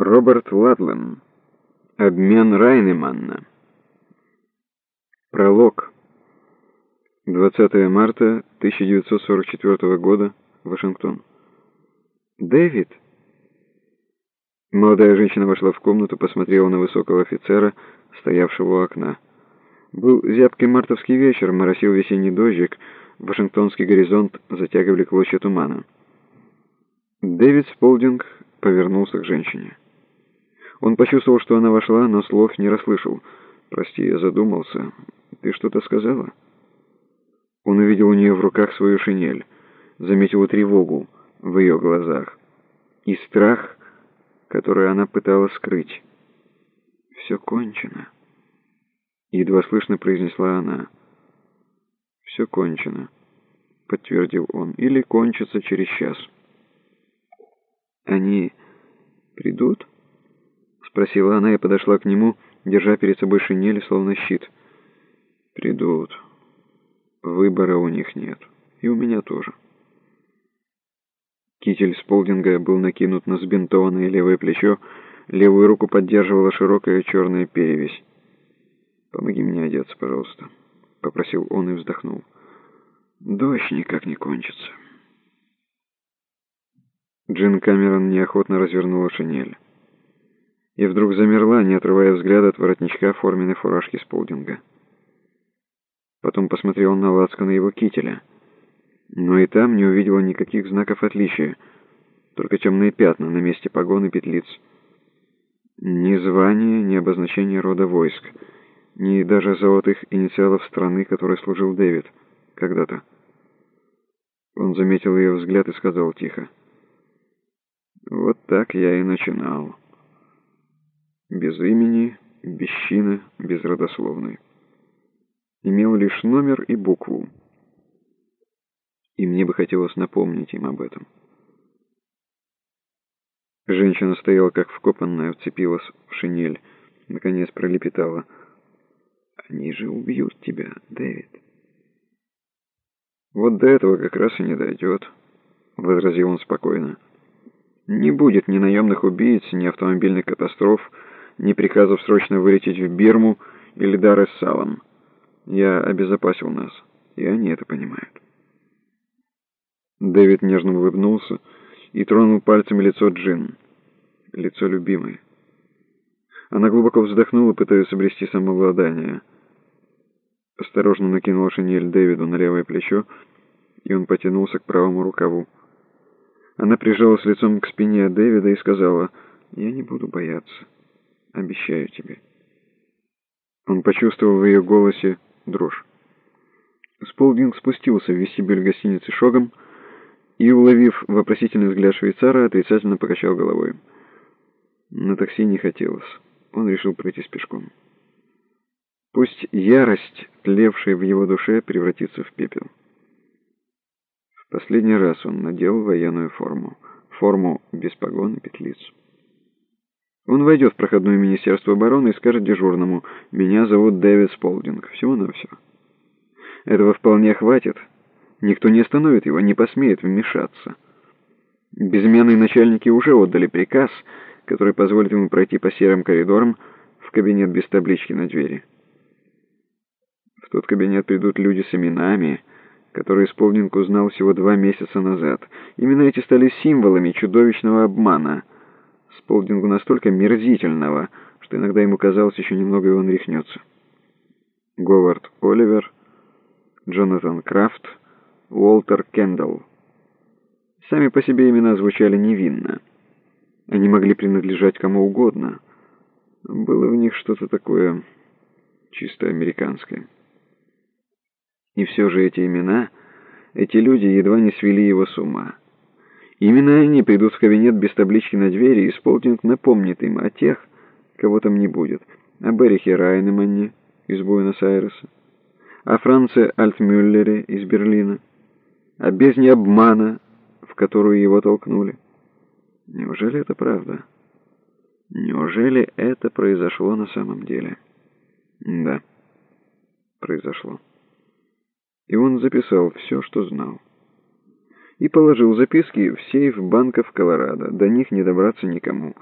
Роберт Ладлен. Обмен Райнеманна. Пролог. 20 марта 1944 года. Вашингтон. «Дэвид!» Молодая женщина вошла в комнату, посмотрела на высокого офицера, стоявшего у окна. Был зябкий мартовский вечер, моросил весенний дождик, Вашингтонский горизонт затягивали клочья тумана. Дэвид Сполдинг повернулся к женщине. Он почувствовал, что она вошла, но слов не расслышал. «Прости, я задумался. Ты что-то сказала?» Он увидел у нее в руках свою шинель, заметил тревогу в ее глазах и страх, который она пыталась скрыть. «Все кончено», — едва слышно произнесла она. «Все кончено», — подтвердил он, — «или кончится через час». «Они придут?» Спросила она и подошла к нему, держа перед собой шинель, словно щит. «Придут. Выбора у них нет. И у меня тоже». Китель Сполдинга был накинут на сбинтованное левое плечо, левую руку поддерживала широкая черная перевязь. «Помоги мне одеться, пожалуйста», — попросил он и вздохнул. «Дождь никак не кончится». Джин Камерон неохотно развернула шинель и вдруг замерла, не отрывая взгляда от воротничка форменной фуражки Сполдинга. Потом посмотрела на лацканы его кителя, но и там не увидела никаких знаков отличия, только темные пятна на месте погон и петлиц. Ни звания, ни обозначения рода войск, ни даже золотых инициалов страны, которой служил Дэвид когда-то. Он заметил ее взгляд и сказал тихо. «Вот так я и начинал» без имени, без чина, без родословной. Имел лишь номер и букву. И мне бы хотелось напомнить им об этом. Женщина стояла как вкопанная, вцепилась в шинель, наконец пролепетала. «Они же убьют тебя, Дэвид». «Вот до этого как раз и не дойдет», — возразил он спокойно. «Не будет ни наемных убийц, ни автомобильных катастроф, ни приказов срочно вылететь в Бирму или Дар-эс-Салам. Я обезопасил нас, и они это понимают. Дэвид нежно улыбнулся и тронул пальцами лицо Джин. Лицо любимой. Она глубоко вздохнула, пытаясь обрести самообладание. Осторожно накинула шинель Дэвиду на левое плечо, и он потянулся к правому рукаву. Она прижалась лицом к спине Дэвида и сказала, «Я не буду бояться». Обещаю тебе». Он почувствовал в ее голосе дрожь. Сполдинг спустился в вестибюль гостиницы шогом и, уловив вопросительный взгляд швейцара, отрицательно покачал головой. На такси не хотелось. Он решил пройтись пешком. Пусть ярость, тлевшая в его душе, превратится в пепел. В последний раз он надел военную форму. Форму без погон и петлиц. Он войдет в проходное Министерство обороны и скажет дежурному «Меня зовут Дэвид Сполдинг». Всего-навсего. Этого вполне хватит. Никто не остановит его, не посмеет вмешаться. Безымянные начальники уже отдали приказ, который позволит ему пройти по серым коридорам в кабинет без таблички на двери. В тот кабинет придут люди с именами, которые Сполдинг узнал всего два месяца назад. Именно эти стали символами чудовищного обмана — Сполдингу настолько мерзительного, что иногда ему казалось, еще немного и он рехнется. Говард Оливер, Джонатан Крафт, Уолтер Кендалл. Сами по себе имена звучали невинно. Они могли принадлежать кому угодно. Было в них что-то такое чисто американское. И все же эти имена, эти люди едва не свели его с ума. Именно они придут в кабинет без таблички на двери, и Сполтинг напомнит им о тех, кого там не будет, о Берихе Райнеманне из Буэнос-Айреса, о Франце Альтмюллере из Берлина, о бездне обмана, в которую его толкнули. Неужели это правда? Неужели это произошло на самом деле? Да, произошло. И он записал все, что знал и положил записки в сейф банка в Колорадо. До них не добраться никому.